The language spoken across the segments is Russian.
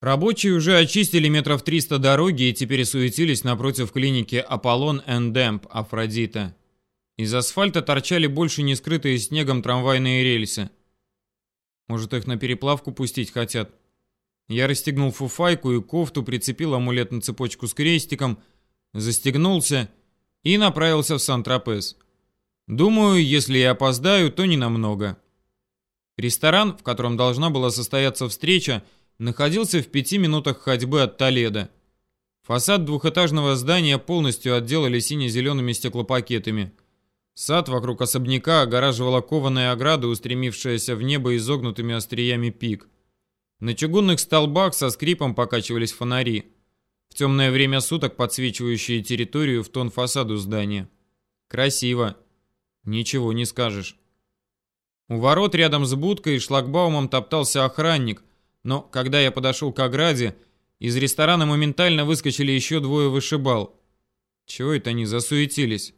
Рабочие уже очистили метров 300 дороги и теперь суетились напротив клиники Аполлон Эндемп Афродита. Из асфальта торчали больше не скрытые снегом трамвайные рельсы. Может, их на переплавку пустить хотят? Я расстегнул фуфайку и кофту, прицепил амулет на цепочку с крестиком, застегнулся и направился в Сан-Тропез. Думаю, если я опоздаю, то не намного. Ресторан, в котором должна была состояться встреча, находился в пяти минутах ходьбы от Толедо. Фасад двухэтажного здания полностью отделали сине-зелеными стеклопакетами. Сад вокруг особняка огораживала кованая ограда, устремившаяся в небо изогнутыми остриями пик. На чугунных столбах со скрипом покачивались фонари. В темное время суток подсвечивающие территорию в тон фасаду здания. Красиво. Ничего не скажешь. У ворот рядом с будкой и шлагбаумом топтался охранник, но когда я подошел к ограде, из ресторана моментально выскочили еще двое вышибал. Чего это они засуетились?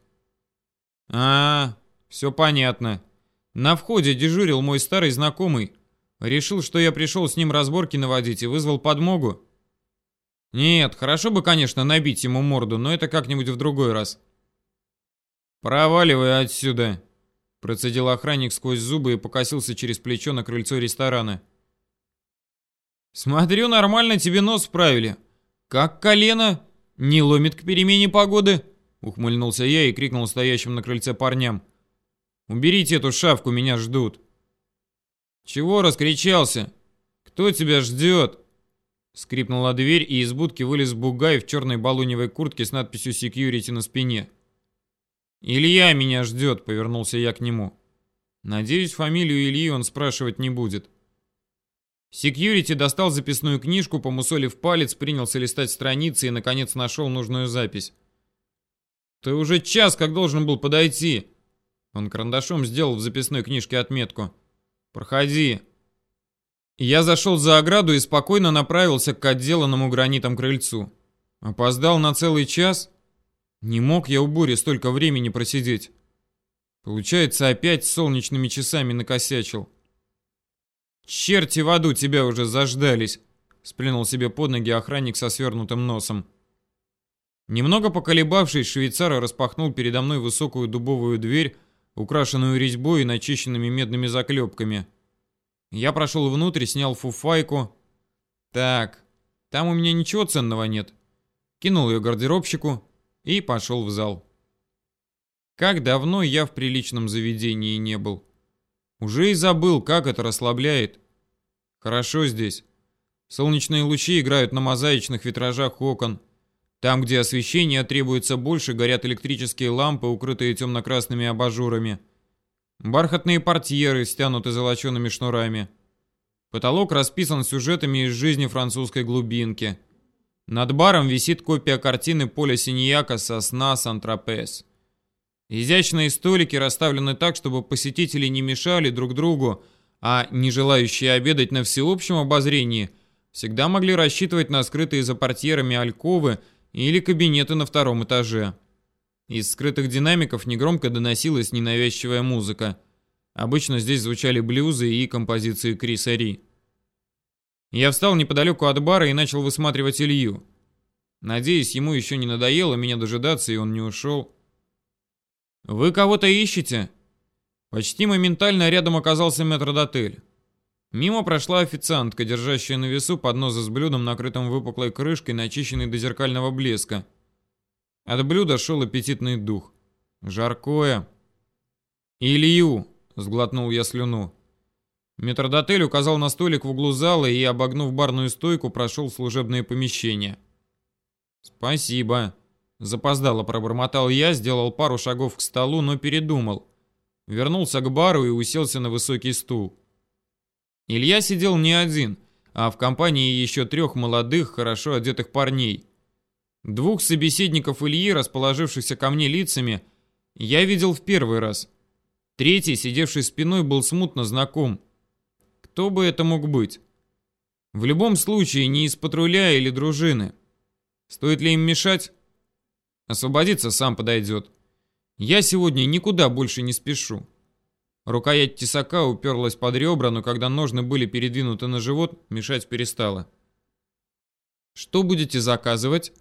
А, все понятно. На входе дежурил мой старый знакомый. Решил, что я пришел с ним разборки наводить и вызвал подмогу. Нет, хорошо бы, конечно, набить ему морду, но это как-нибудь в другой раз. Проваливай отсюда, процедил охранник сквозь зубы и покосился через плечо на крыльцо ресторана. Смотрю, нормально тебе нос справили. Как колено? Не ломит к перемене погоды? Ухмыльнулся я и крикнул стоящим на крыльце парням. «Уберите эту шавку, меня ждут!» «Чего раскричался? Кто тебя ждет?» Скрипнула дверь, и из будки вылез бугай в черной балуневой куртке с надписью «Security» на спине. «Илья меня ждет», — повернулся я к нему. Надеюсь, фамилию Ильи он спрашивать не будет. Секьюрити достал записную книжку, помусолив палец, принялся листать страницы и, наконец, нашел нужную запись. «Ты уже час как должен был подойти!» Он карандашом сделал в записной книжке отметку. «Проходи!» Я зашел за ограду и спокойно направился к отделанному гранитом крыльцу. Опоздал на целый час? Не мог я у бури столько времени просидеть. Получается, опять солнечными часами накосячил. «Черти в аду тебя уже заждались!» Сплюнул себе под ноги охранник со свернутым носом. Немного поколебавшись, швейцар распахнул передо мной высокую дубовую дверь, украшенную резьбой и начищенными медными заклепками. Я прошел внутрь, снял фуфайку. Так, там у меня ничего ценного нет. Кинул ее гардеробщику и пошел в зал. Как давно я в приличном заведении не был. Уже и забыл, как это расслабляет. Хорошо здесь. Солнечные лучи играют на мозаичных витражах окон. Там, где освещения требуется больше, горят электрические лампы, укрытые темно-красными абажурами. Бархатные портьеры стянуты золочеными шнурами. Потолок расписан сюжетами из жизни французской глубинки. Над баром висит копия картины Поля Синьяка «Сосна Сан-Тропес». Изящные столики расставлены так, чтобы посетители не мешали друг другу, а не желающие обедать на всеобщем обозрении всегда могли рассчитывать на скрытые за портьерами альковы или кабинеты на втором этаже. Из скрытых динамиков негромко доносилась ненавязчивая музыка. Обычно здесь звучали блюзы и композиции Криса Ри. Я встал неподалеку от бара и начал высматривать Илью. Надеюсь, ему еще не надоело меня дожидаться, и он не ушел. «Вы кого-то ищете?» Почти моментально рядом оказался метродотель. Мимо прошла официантка, держащая на весу поднос с блюдом, накрытым выпуклой крышкой, начищенной до зеркального блеска. От блюда шел аппетитный дух. Жаркое. «Илью!» — сглотнул я слюну. Метродотель указал на столик в углу зала и, обогнув барную стойку, прошел в служебное помещение. «Спасибо!» Запоздало пробормотал я, сделал пару шагов к столу, но передумал. Вернулся к бару и уселся на высокий стул. Илья сидел не один, а в компании еще трех молодых, хорошо одетых парней. Двух собеседников Ильи, расположившихся ко мне лицами, я видел в первый раз. Третий, сидевший спиной, был смутно знаком. Кто бы это мог быть? В любом случае, не из патруля или дружины. Стоит ли им мешать? Освободиться сам подойдет. Я сегодня никуда больше не спешу. Рукоять тесака уперлась под ребра, но когда ножны были передвинуты на живот, мешать перестала. Что будете заказывать?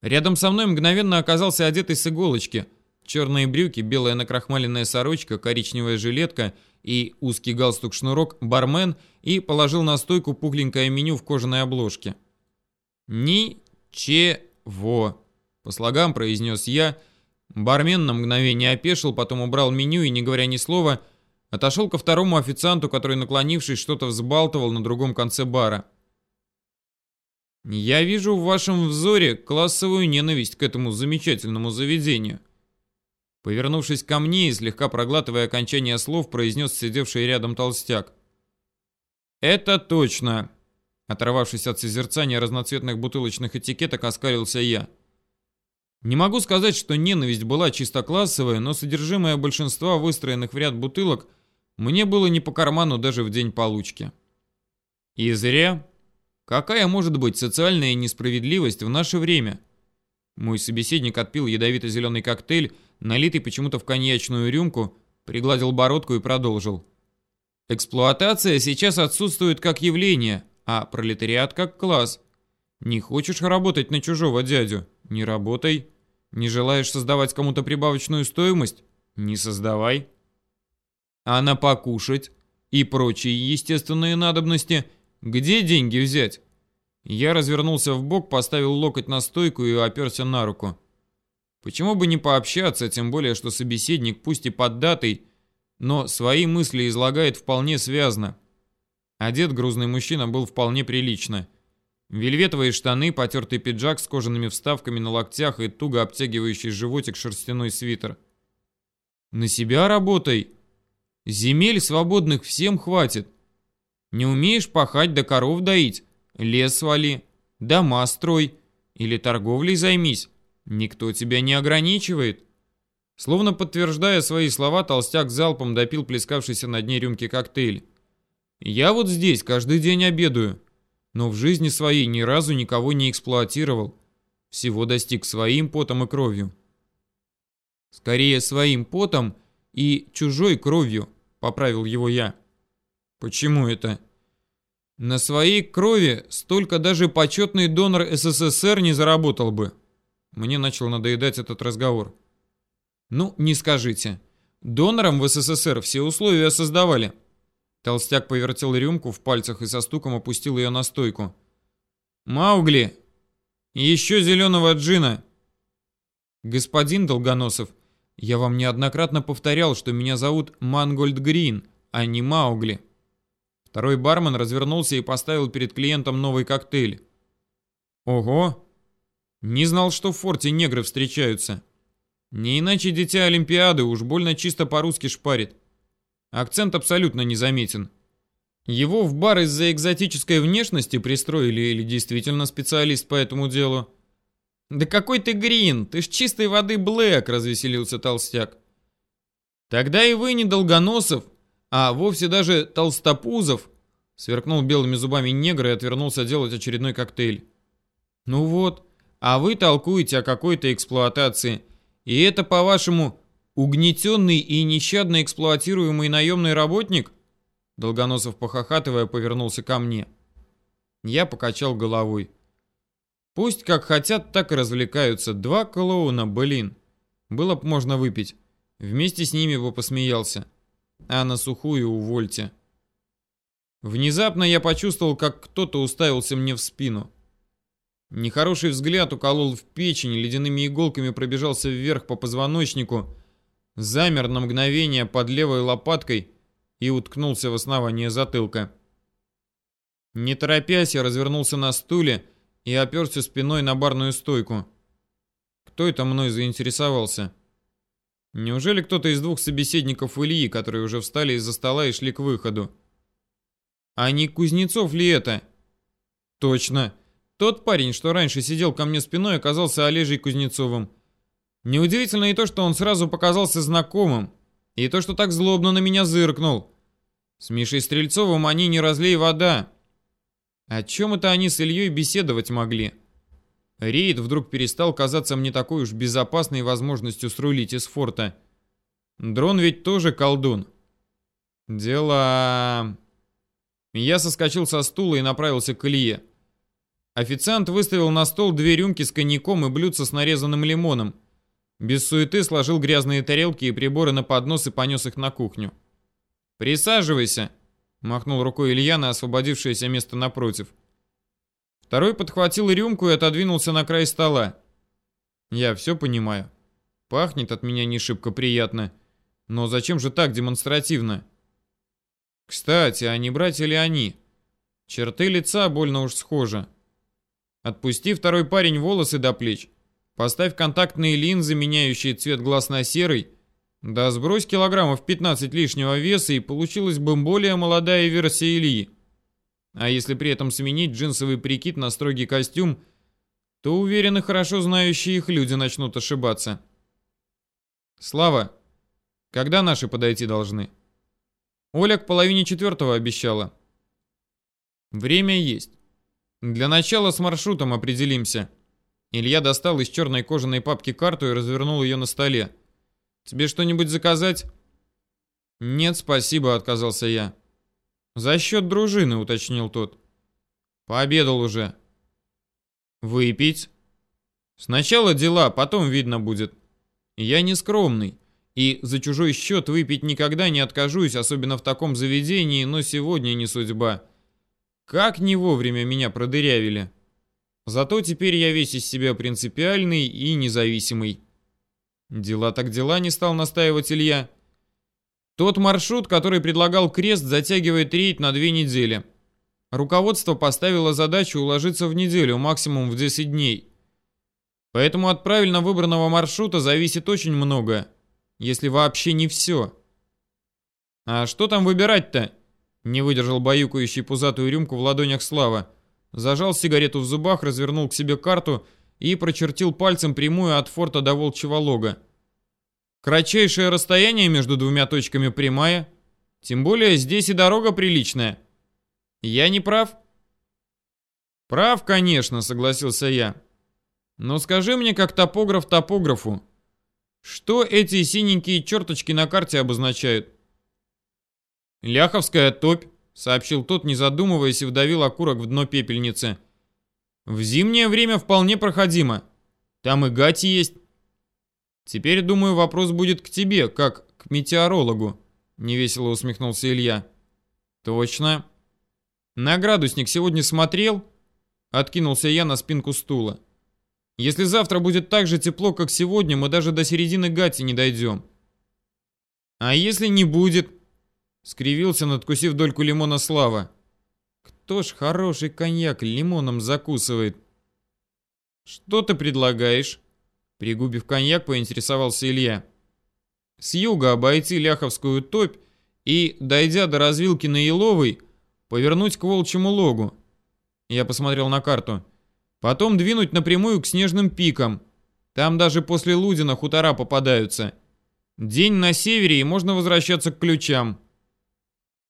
Рядом со мной мгновенно оказался одетый с иголочки. Черные брюки, белая накрахмаленная сорочка, коричневая жилетка и узкий галстук-шнурок бармен и положил на стойку пухленькое меню в кожаной обложке. «Ни-че-во», по слогам произнес я. Бармен на мгновение опешил, потом убрал меню и, не говоря ни слова, отошел ко второму официанту, который, наклонившись, что-то взбалтывал на другом конце бара. «Я вижу в вашем взоре классовую ненависть к этому замечательному заведению». Повернувшись ко мне и слегка проглатывая окончание слов, произнес сидевший рядом толстяк. «Это точно!» Оторвавшись от созерцания разноцветных бутылочных этикеток, оскалился я. Не могу сказать, что ненависть была чисто классовая, но содержимое большинства выстроенных в ряд бутылок мне было не по карману даже в день получки. И зря. Какая может быть социальная несправедливость в наше время? Мой собеседник отпил ядовито-зеленый коктейль, налитый почему-то в коньячную рюмку, пригладил бородку и продолжил. Эксплуатация сейчас отсутствует как явление, а пролетариат как класс. Не хочешь работать на чужого дядю? Не работай. Не желаешь создавать кому-то прибавочную стоимость? Не создавай. А на покушать и прочие естественные надобности где деньги взять? Я развернулся в бок, поставил локоть на стойку и оперся на руку. Почему бы не пообщаться, тем более, что собеседник, пусть и поддатый, но свои мысли излагает вполне связно. Одет грузный мужчина был вполне прилично. Вельветовые штаны, потертый пиджак с кожаными вставками на локтях и туго обтягивающий животик шерстяной свитер. «На себя работай. Земель свободных всем хватит. Не умеешь пахать да коров доить, лес свали, дома строй или торговлей займись. Никто тебя не ограничивает». Словно подтверждая свои слова, толстяк залпом допил плескавшийся на дне рюмки коктейль. «Я вот здесь каждый день обедаю но в жизни своей ни разу никого не эксплуатировал. Всего достиг своим потом и кровью. Скорее своим потом и чужой кровью, поправил его я. Почему это? На своей крови столько даже почетный донор СССР не заработал бы. Мне начал надоедать этот разговор. Ну, не скажите. Донорам в СССР все условия создавали. Толстяк повертел рюмку в пальцах и со стуком опустил ее на стойку. «Маугли! Еще зеленого джина!» «Господин Долгоносов, я вам неоднократно повторял, что меня зовут Мангольд Грин, а не Маугли». Второй бармен развернулся и поставил перед клиентом новый коктейль. «Ого! Не знал, что в форте негры встречаются. Не иначе дитя Олимпиады уж больно чисто по-русски шпарит. Акцент абсолютно незаметен. Его в бар из-за экзотической внешности пристроили или действительно специалист по этому делу? «Да какой ты грин! Ты ж чистой воды блэк!» — развеселился толстяк. «Тогда и вы не долгоносов, а вовсе даже толстопузов!» Сверкнул белыми зубами негр и отвернулся делать очередной коктейль. «Ну вот, а вы толкуете о какой-то эксплуатации. И это, по-вашему, Угнетенный и нещадно эксплуатируемый наемный работник? Долгоносов, похохатывая, повернулся ко мне. Я покачал головой. Пусть как хотят, так и развлекаются. Два клоуна, блин. Было б можно выпить. Вместе с ними бы посмеялся. А на сухую увольте. Внезапно я почувствовал, как кто-то уставился мне в спину. Нехороший взгляд уколол в печень, ледяными иголками пробежался вверх по позвоночнику, замер на мгновение под левой лопаткой и уткнулся в основание затылка. Не торопясь, я развернулся на стуле и оперся спиной на барную стойку. Кто это мной заинтересовался? Неужели кто-то из двух собеседников Ильи, которые уже встали из-за стола и шли к выходу? А не Кузнецов ли это? Точно. Тот парень, что раньше сидел ко мне спиной, оказался Олежей Кузнецовым. Неудивительно и то, что он сразу показался знакомым, и то, что так злобно на меня зыркнул. С Мишей Стрельцовым они не разлей вода. О чем это они с Ильей беседовать могли? Рейд вдруг перестал казаться мне такой уж безопасной возможностью срулить из форта. Дрон ведь тоже колдун. Дела... Я соскочил со стула и направился к Илье. Официант выставил на стол две рюмки с коньяком и блюдце с нарезанным лимоном. Без суеты сложил грязные тарелки и приборы на поднос и понес их на кухню. «Присаживайся», — махнул рукой Илья на освободившееся место напротив. Второй подхватил рюмку и отодвинулся на край стола. «Я все понимаю. Пахнет от меня не шибко приятно. Но зачем же так демонстративно?» «Кстати, а не братья ли они?» Черты лица больно уж схожи. Отпусти второй парень волосы до плеч. Поставь контактные линзы, меняющие цвет глаз на серый. Да сбрось килограммов 15 лишнего веса, и получилась бы более молодая версия Ильи. А если при этом сменить джинсовый прикид на строгий костюм, то уверены, хорошо знающие их люди начнут ошибаться. Слава, когда наши подойти должны? Оля к половине четвертого обещала. Время есть. Для начала с маршрутом определимся. Илья достал из черной кожаной папки карту и развернул ее на столе. Тебе что-нибудь заказать? Нет, спасибо, отказался я. За счет дружины, уточнил тот. Пообедал уже. Выпить? Сначала дела, потом видно будет. Я не скромный. И за чужой счет выпить никогда не откажусь, особенно в таком заведении, но сегодня не судьба. Как не вовремя меня продырявили. Зато теперь я весь из себя принципиальный и независимый. Дела так дела, не стал настаивать Илья. Тот маршрут, который предлагал Крест, затягивает рейд на две недели. Руководство поставило задачу уложиться в неделю, максимум в 10 дней. Поэтому от правильно выбранного маршрута зависит очень многое, если вообще не все. А что там выбирать-то? Не выдержал баюкающий пузатую рюмку в ладонях Слава. Зажал сигарету в зубах, развернул к себе карту и прочертил пальцем прямую от форта до Волчьего лога. Кратчайшее расстояние между двумя точками прямая, тем более здесь и дорога приличная. Я не прав? Прав, конечно, согласился я. Но скажи мне, как топограф топографу, что эти синенькие черточки на карте обозначают? «Ляховская топь», — сообщил тот, не задумываясь, и вдавил окурок в дно пепельницы. «В зимнее время вполне проходимо. Там и гати есть». «Теперь, думаю, вопрос будет к тебе, как к метеорологу», — невесело усмехнулся Илья. «Точно. На градусник сегодня смотрел?» Откинулся я на спинку стула. «Если завтра будет так же тепло, как сегодня, мы даже до середины гати не дойдем». «А если не будет?» Скривился, надкусив дольку лимона Слава. Кто ж хороший коньяк лимоном закусывает? Что ты предлагаешь? Пригубив коньяк, поинтересовался Илья. С юга обойти Ляховскую топь и, дойдя до развилки на Еловой, повернуть к Волчьему логу. Я посмотрел на карту. Потом двинуть напрямую к снежным пикам. Там даже после Лудина хутора попадаются. День на севере, и можно возвращаться к ключам.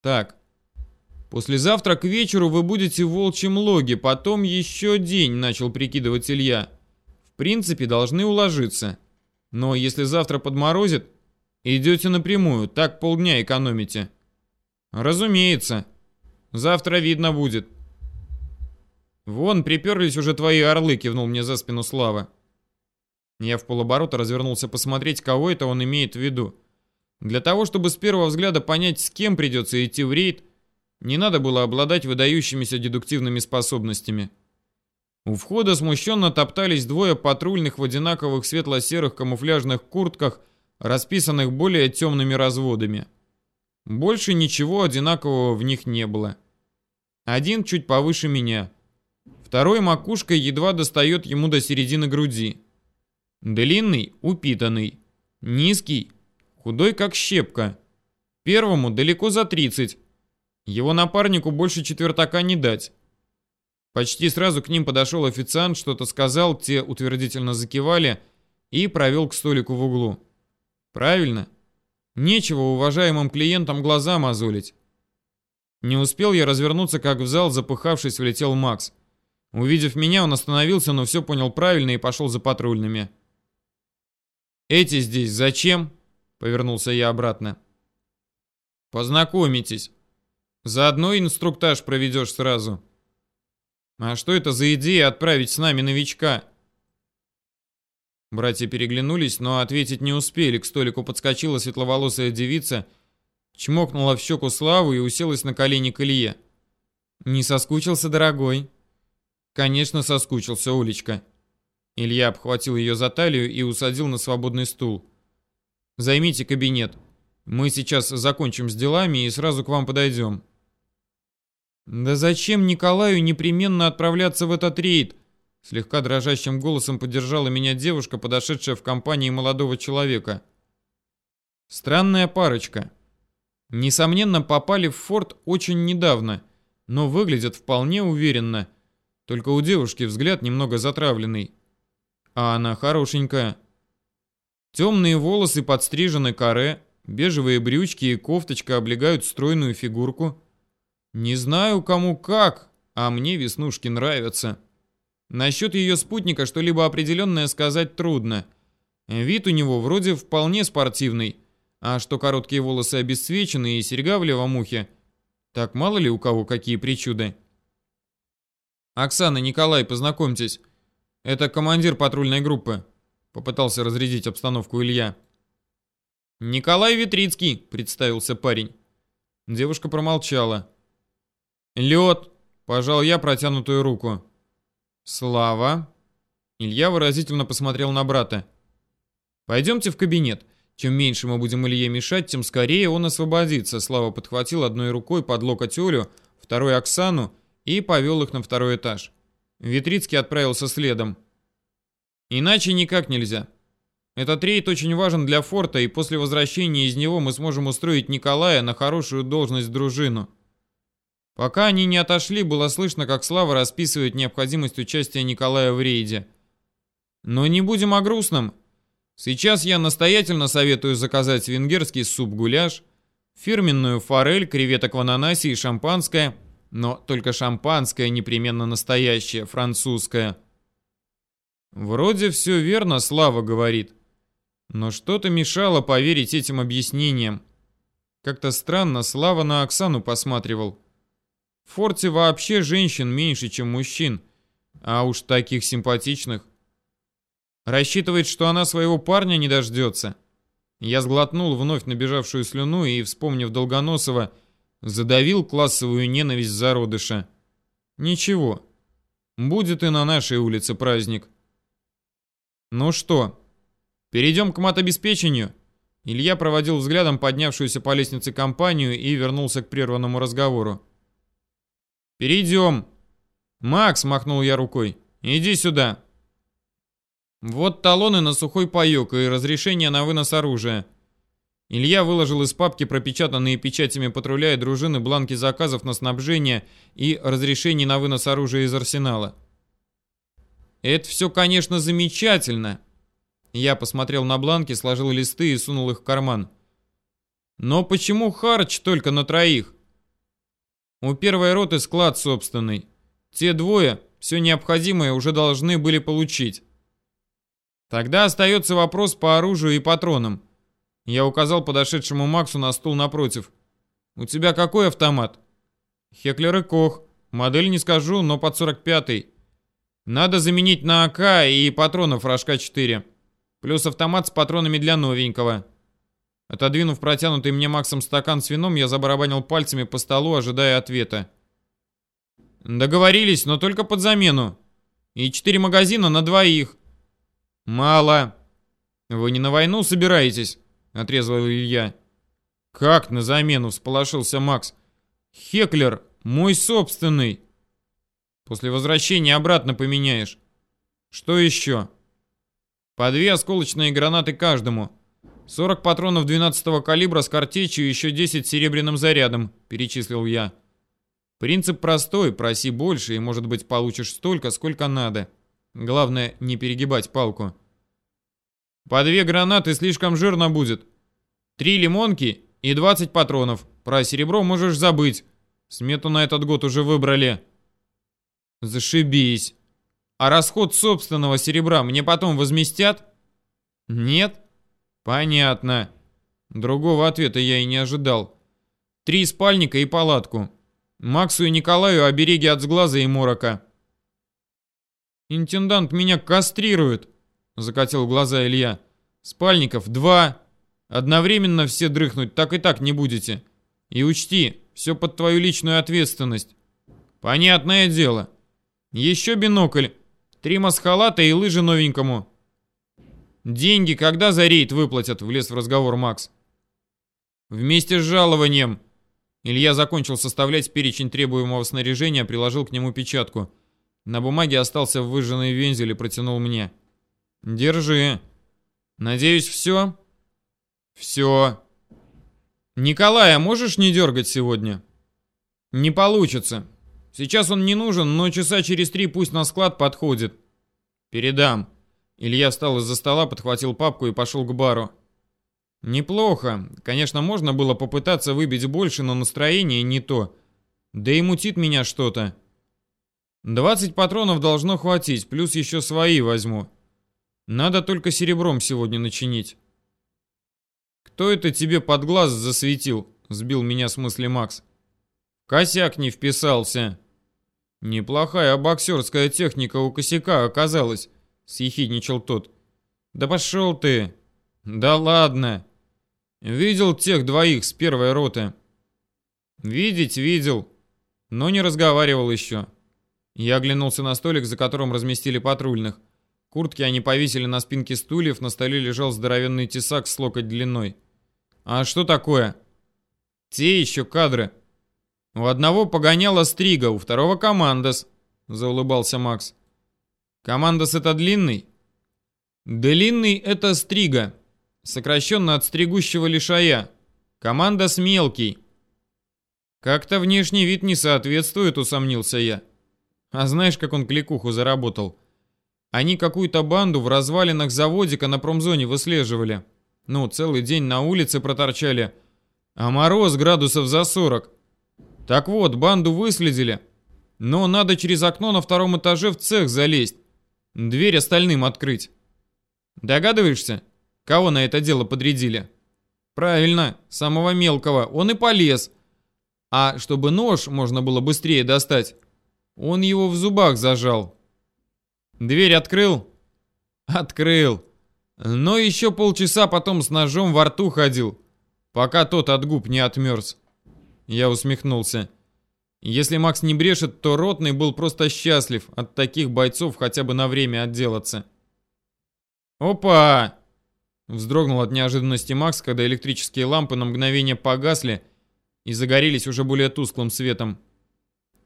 Так. Послезавтра к вечеру вы будете в волчьем логе, потом еще день, начал прикидывать Илья. В принципе, должны уложиться. Но если завтра подморозит, идете напрямую, так полдня экономите. Разумеется. Завтра видно будет. Вон, приперлись уже твои орлы, кивнул мне за спину Слава. Я в полоборота развернулся посмотреть, кого это он имеет в виду. Для того, чтобы с первого взгляда понять, с кем придется идти в рейд, не надо было обладать выдающимися дедуктивными способностями. У входа смущенно топтались двое патрульных в одинаковых светло-серых камуфляжных куртках, расписанных более темными разводами. Больше ничего одинакового в них не было. Один чуть повыше меня. Второй макушкой едва достает ему до середины груди. Длинный – упитанный. Низкий Худой как щепка. Первому далеко за 30. Его напарнику больше четвертака не дать. Почти сразу к ним подошел официант, что-то сказал, те утвердительно закивали и провел к столику в углу. Правильно. Нечего уважаемым клиентам глаза мозолить. Не успел я развернуться, как в зал, запыхавшись, влетел Макс. Увидев меня, он остановился, но все понял правильно и пошел за патрульными. «Эти здесь зачем?» Повернулся я обратно. Познакомитесь. Заодно инструктаж проведешь сразу. А что это за идея отправить с нами новичка? Братья переглянулись, но ответить не успели. К столику подскочила светловолосая девица, чмокнула в щеку Славу и уселась на колени к Илье. «Не соскучился, дорогой?» «Конечно, соскучился, Улечка». Илья обхватил ее за талию и усадил на свободный стул. «Займите кабинет. Мы сейчас закончим с делами и сразу к вам подойдем». «Да зачем Николаю непременно отправляться в этот рейд?» Слегка дрожащим голосом поддержала меня девушка, подошедшая в компании молодого человека. Странная парочка. Несомненно, попали в форт очень недавно, но выглядят вполне уверенно. Только у девушки взгляд немного затравленный. А она хорошенькая. Темные волосы подстрижены каре, бежевые брючки и кофточка облегают стройную фигурку. Не знаю, кому как, а мне веснушки нравятся. Насчет ее спутника что-либо определенное сказать трудно. Вид у него вроде вполне спортивный, а что короткие волосы обесцвечены и серьга в левом ухе, так мало ли у кого какие причуды. «Оксана, Николай, познакомьтесь. Это командир патрульной группы», — попытался разрядить обстановку Илья. «Николай Витрицкий», — представился парень. Девушка промолчала. «Лед», — пожал я протянутую руку. «Слава!» Илья выразительно посмотрел на брата. «Пойдемте в кабинет. Чем меньше мы будем Илье мешать, тем скорее он освободится». Слава подхватил одной рукой под локоть Олю, второй Оксану и повел их на второй этаж. Витрицкий отправился следом. «Иначе никак нельзя. Этот рейд очень важен для форта, и после возвращения из него мы сможем устроить Николая на хорошую должность дружину». Пока они не отошли, было слышно, как Слава расписывает необходимость участия Николая в рейде. Но не будем о грустном. Сейчас я настоятельно советую заказать венгерский суп-гуляш, фирменную форель, креветок в ананасе и шампанское, но только шампанское непременно настоящее, французское. Вроде все верно, Слава говорит. Но что-то мешало поверить этим объяснениям. Как-то странно Слава на Оксану посматривал. В форте вообще женщин меньше, чем мужчин, а уж таких симпатичных. Рассчитывает, что она своего парня не дождется. Я сглотнул вновь набежавшую слюну и, вспомнив Долгоносова, задавил классовую ненависть зародыша. Ничего, будет и на нашей улице праздник. Ну что, перейдем к матобеспечению? Илья проводил взглядом поднявшуюся по лестнице компанию и вернулся к прерванному разговору. «Перейдем!» «Макс!» — махнул я рукой. «Иди сюда!» «Вот талоны на сухой паёк и разрешение на вынос оружия». Илья выложил из папки пропечатанные печатями патруля и дружины бланки заказов на снабжение и разрешений на вынос оружия из арсенала. «Это все, конечно, замечательно!» Я посмотрел на бланки, сложил листы и сунул их в карман. «Но почему харч только на троих? У первой роты склад собственный. Те двое все необходимое уже должны были получить. Тогда остается вопрос по оружию и патронам. Я указал подошедшему Максу на стул напротив. У тебя какой автомат? Хеклер и Кох. Модель не скажу, но под 45-й. Надо заменить на АК и патронов рожка 4. Плюс автомат с патронами для новенького. Отодвинув протянутый мне Максом стакан с вином, я забарабанил пальцами по столу, ожидая ответа. «Договорились, но только под замену. И четыре магазина на двоих». «Мало». «Вы не на войну собираетесь?» — отрезал Илья. «Как на замену?» — всполошился Макс. «Хеклер, мой собственный». «После возвращения обратно поменяешь». «Что еще?» «По две осколочные гранаты каждому». 40 патронов 12-го калибра с картечью и еще 10 серебряным зарядом, перечислил я. Принцип простой, проси больше и, может быть, получишь столько, сколько надо. Главное, не перегибать палку. По две гранаты слишком жирно будет. Три лимонки и 20 патронов. Про серебро можешь забыть. Смету на этот год уже выбрали. Зашибись. А расход собственного серебра мне потом возместят? Нет? Понятно. Другого ответа я и не ожидал. Три спальника и палатку. Максу и Николаю обереги от сглаза и морока. Интендант меня кастрирует, закатил глаза Илья. Спальников два. Одновременно все дрыхнуть так и так не будете. И учти, все под твою личную ответственность. Понятное дело. Еще бинокль. Три масхалата и лыжи новенькому. Деньги когда за рейд выплатят, влез в разговор Макс. Вместе с жалованием. Илья закончил составлять перечень требуемого снаряжения, приложил к нему печатку. На бумаге остался выжженный вензель и протянул мне. «Держи. Надеюсь, все?» «Все. Николая можешь не дергать сегодня?» «Не получится. Сейчас он не нужен, но часа через три пусть на склад подходит. Передам». Илья встал из-за стола, подхватил папку и пошел к бару. Неплохо. Конечно, можно было попытаться выбить больше, но настроение не то. Да и мутит меня что-то. 20 патронов должно хватить, плюс еще свои возьму. Надо только серебром сегодня начинить. Кто это тебе под глаз засветил? Сбил меня с мысли Макс. Косяк не вписался. Неплохая боксерская техника у косяка оказалась, съехидничал тот. Да пошел ты. Да ладно. Видел тех двоих с первой роты. Видеть видел, но не разговаривал еще. Я оглянулся на столик, за которым разместили патрульных. Куртки они повесили на спинке стульев, на столе лежал здоровенный тесак с локоть длиной. А что такое? Те еще кадры. У одного погоняла Стрига, у второго командос, заулыбался Макс. Командос это длинный? Длинный это Стрига, сокращенно от стригущего лишая. Команда с мелкий. Как-то внешний вид не соответствует, усомнился я. А знаешь, как он кликуху заработал? Они какую-то банду в развалинах заводика на промзоне выслеживали. Ну, целый день на улице проторчали. А мороз градусов за 40. Так вот, банду выследили. Но надо через окно на втором этаже в цех залезть. Дверь остальным открыть. Догадываешься? Кого на это дело подрядили? Правильно, самого мелкого. Он и полез. А чтобы нож можно было быстрее достать, он его в зубах зажал. Дверь открыл? Открыл. Но еще полчаса потом с ножом во рту ходил, пока тот от губ не отмерз. Я усмехнулся. Если Макс не брешет, то Ротный был просто счастлив от таких бойцов хотя бы на время отделаться. «Опа!» Вздрогнул от неожиданности Макс, когда электрические лампы на мгновение погасли и загорелись уже более тусклым светом.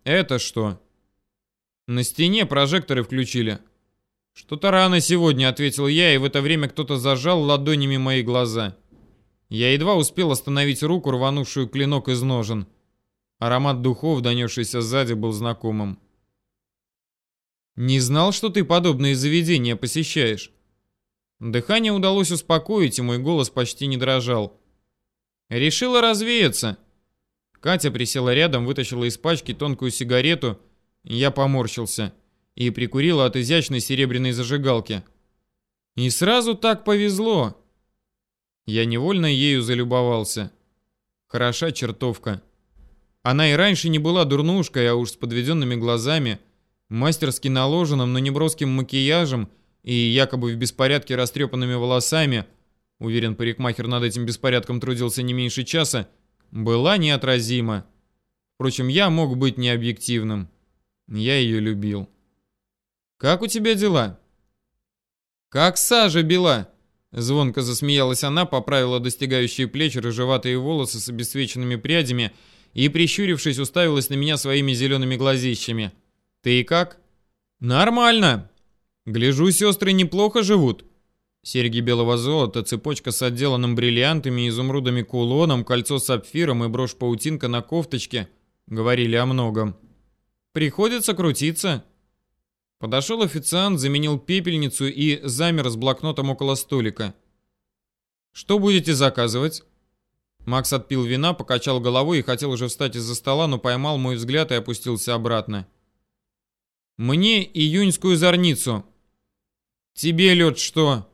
«Это что?» «На стене прожекторы включили». «Что-то рано сегодня», — ответил я, и в это время кто-то зажал ладонями мои глаза. Я едва успел остановить руку, рванувшую клинок из ножен. Аромат духов, донесшийся сзади, был знакомым. «Не знал, что ты подобные заведения посещаешь?» Дыхание удалось успокоить, и мой голос почти не дрожал. Решила развеяться. Катя присела рядом, вытащила из пачки тонкую сигарету, я поморщился и прикурила от изящной серебряной зажигалки. И сразу так повезло. Я невольно ею залюбовался. Хороша чертовка. Она и раньше не была дурнушкой, а уж с подведенными глазами, мастерски наложенным, но неброским макияжем и якобы в беспорядке растрепанными волосами, уверен, парикмахер над этим беспорядком трудился не меньше часа, была неотразима. Впрочем, я мог быть необъективным. Я ее любил. «Как у тебя дела?» «Как сажа бела!» Звонко засмеялась она, поправила достигающие плечи рыжеватые волосы с обесцвеченными прядями и, прищурившись, уставилась на меня своими зелеными глазищами. «Ты как?» «Нормально!» Гляжу, сестры неплохо живут. Серьги белого золота, цепочка с отделанным бриллиантами и изумрудами кулоном, кольцо с сапфиром и брошь-паутинка на кофточке говорили о многом. Приходится крутиться. Подошел официант, заменил пепельницу и замер с блокнотом около столика. «Что будете заказывать?» Макс отпил вина, покачал головой и хотел уже встать из-за стола, но поймал мой взгляд и опустился обратно. «Мне июньскую зорницу», Тебе, лед, что?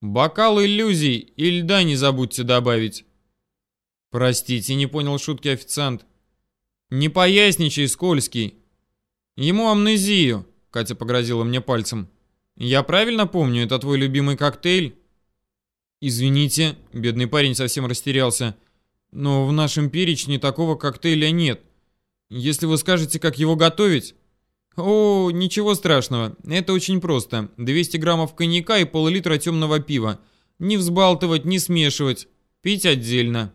Бокал иллюзий и льда не забудьте добавить. Простите, не понял шутки официант. Не поясничай, скользкий. Ему амнезию. Катя погрозила мне пальцем. «Я правильно помню, это твой любимый коктейль?» «Извините», — бедный парень совсем растерялся, «но в нашем перечне такого коктейля нет. Если вы скажете, как его готовить...» «О, ничего страшного, это очень просто. 200 граммов коньяка и пол-литра темного пива. Не взбалтывать, не смешивать. Пить отдельно».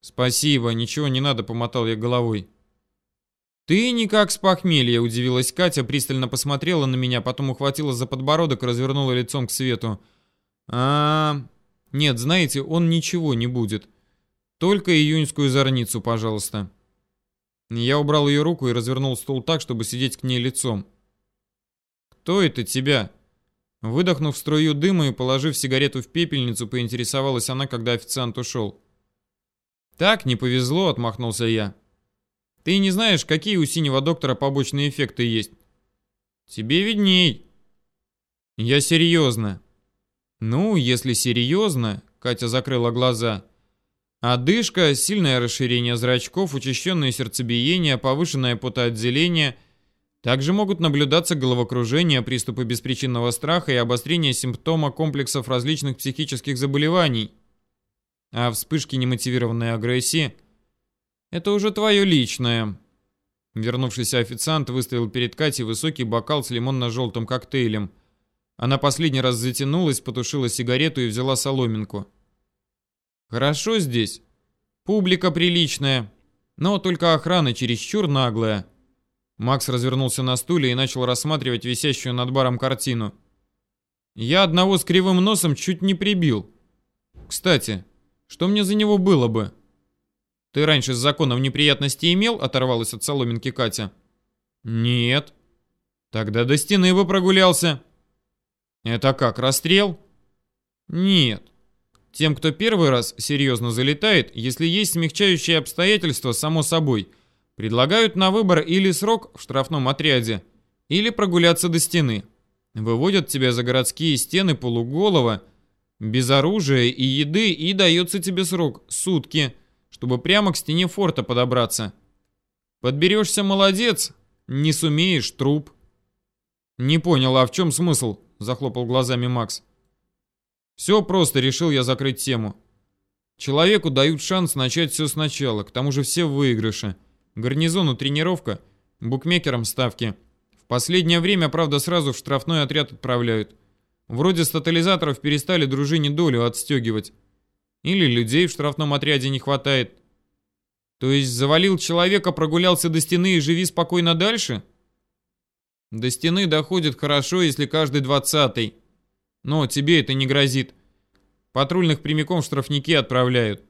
«Спасибо, ничего не надо», — помотал я головой. «Ты никак с похмелья», — удивилась Катя, пристально посмотрела на меня, потом ухватила за подбородок развернула лицом к свету. а, -а, -а. Нет, знаете, он ничего не будет. Только июньскую зорницу, пожалуйста». Я убрал ее руку и развернул стул так, чтобы сидеть к ней лицом. «Кто это тебя?» Выдохнув струю дыма и положив сигарету в пепельницу, поинтересовалась она, когда официант ушел. «Так, не повезло», — отмахнулся я. «Ты не знаешь, какие у синего доктора побочные эффекты есть?» «Тебе видней». «Я серьезно». «Ну, если серьезно», — Катя закрыла глаза. «Одышка, сильное расширение зрачков, учащенное сердцебиение, повышенное потоотделение. Также могут наблюдаться головокружение, приступы беспричинного страха и обострение симптома комплексов различных психических заболеваний». А вспышки немотивированной агрессии — это уже твое личное. Вернувшийся официант выставил перед Катей высокий бокал с лимонно-желтым коктейлем. Она последний раз затянулась, потушила сигарету и взяла соломинку. «Хорошо здесь. Публика приличная, но только охрана чересчур наглая». Макс развернулся на стуле и начал рассматривать висящую над баром картину. «Я одного с кривым носом чуть не прибил. Кстати, что мне за него было бы? Ты раньше с законом неприятностей имел? Оторвалась от соломинки Катя. Нет. Тогда до стены бы прогулялся. Это как, расстрел? Нет. Тем, кто первый раз серьезно залетает, если есть смягчающие обстоятельства, само собой, предлагают на выбор или срок в штрафном отряде, или прогуляться до стены. Выводят тебя за городские стены полуголого без оружия и еды и дается тебе срок – сутки, чтобы прямо к стене форта подобраться. Подберешься – молодец, не сумеешь – труп. Не понял, а в чем смысл? Захлопал глазами Макс. Все просто, решил я закрыть тему. Человеку дают шанс начать все сначала, к тому же все в выигрыше. Гарнизону тренировка, букмекерам ставки. В последнее время, правда, сразу в штрафной отряд отправляют. Вроде с тотализаторов перестали дружине долю отстегивать. Или людей в штрафном отряде не хватает. То есть завалил человека, прогулялся до стены и живи спокойно дальше? До стены доходит хорошо, если каждый двадцатый. Но тебе это не грозит. Патрульных прямиком в штрафники отправляют.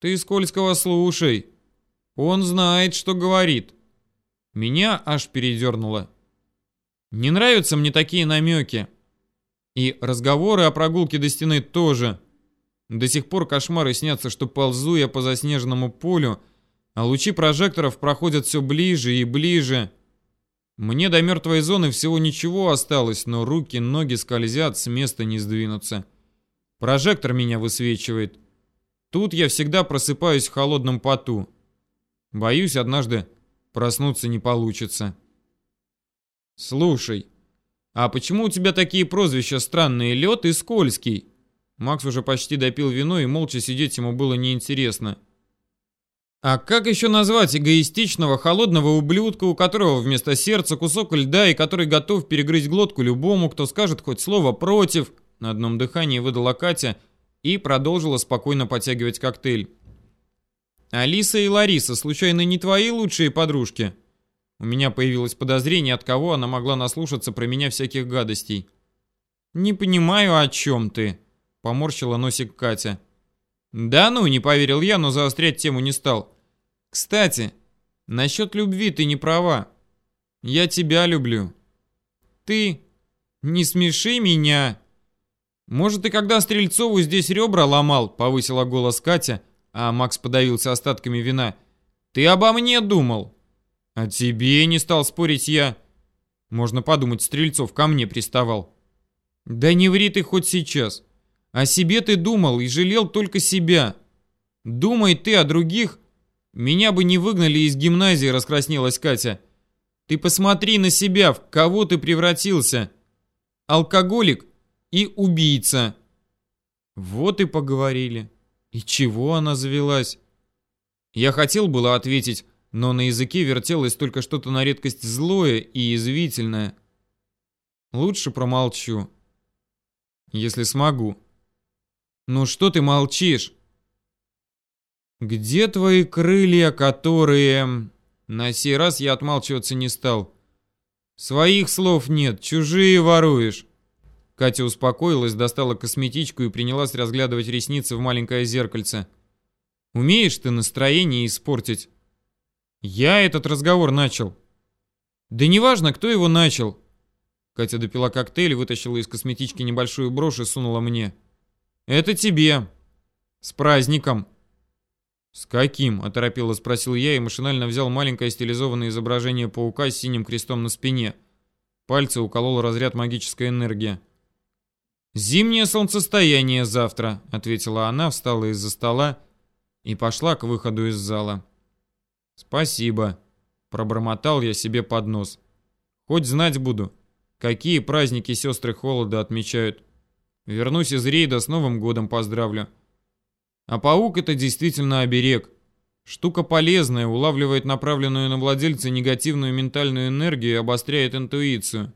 Ты Скользкого слушай. Он знает, что говорит. Меня аж передернуло. Не нравятся мне такие намеки. И разговоры о прогулке до стены тоже. До сих пор кошмары снятся, что ползу я по заснеженному полю, а лучи прожекторов проходят все ближе и ближе. Мне до мертвой зоны всего ничего осталось, но руки, ноги скользят, с места не сдвинуться. Прожектор меня высвечивает. Тут я всегда просыпаюсь в холодном поту. Боюсь, однажды проснуться не получится. Слушай, «А почему у тебя такие прозвища странные? Лед и скользкий?» Макс уже почти допил вино, и молча сидеть ему было неинтересно. А как еще назвать эгоистичного, холодного ублюдка, у которого вместо сердца кусок льда и который готов перегрызть глотку любому, кто скажет хоть слово «против»? На одном дыхании выдала Катя и продолжила спокойно потягивать коктейль. «Алиса и Лариса, случайно не твои лучшие подружки?» У меня появилось подозрение, от кого она могла наслушаться про меня всяких гадостей. «Не понимаю, о чем ты», — поморщила носик Катя. «Да ну, не поверил я, но заострять тему не стал. Кстати, насчет любви ты не права. Я тебя люблю. Ты не смеши меня. Может, ты когда Стрельцову здесь ребра ломал, повысила голос Катя, а Макс подавился остатками вина. Ты обо мне думал. «А тебе не стал спорить я». Можно подумать, Стрельцов ко мне приставал. «Да не ври ты хоть сейчас. О себе ты думал и жалел только себя. Думай ты о других. Меня бы не выгнали из гимназии», — раскраснелась Катя. Ты посмотри на себя, в кого ты превратился. Алкоголик и убийца. Вот и поговорили. И чего она завелась? Я хотел было ответить, но на языке вертелось только что-то на редкость злое и извительное. Лучше промолчу. Если смогу. Ну что ты молчишь? Где твои крылья, которые... На сей раз я отмалчиваться не стал. Своих слов нет, чужие воруешь. Катя успокоилась, достала косметичку и принялась разглядывать ресницы в маленькое зеркальце. Умеешь ты настроение испортить? Я этот разговор начал. Да неважно, кто его начал. Катя допила коктейль, вытащила из косметички небольшую брошь и сунула мне. Это тебе. С праздником. С каким? Оторопело спросил я и машинально взял маленькое стилизованное изображение паука с синим крестом на спине. Пальцы уколол разряд магической энергии. «Зимнее солнцестояние завтра», — ответила она, встала из-за стола и пошла к выходу из зала. «Спасибо», — пробормотал я себе под нос. «Хоть знать буду, какие праздники сестры Холода отмечают. Вернусь из рейда, с Новым годом поздравлю. А паук — это действительно оберег. Штука полезная, улавливает направленную на владельца негативную ментальную энергию и обостряет интуицию».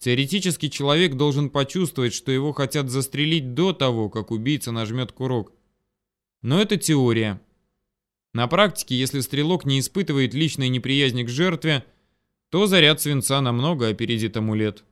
Теоретически человек должен почувствовать, что его хотят застрелить до того, как убийца нажмет курок. Но это теория. На практике, если стрелок не испытывает личной неприязни к жертве, то заряд свинца намного опередит амулет.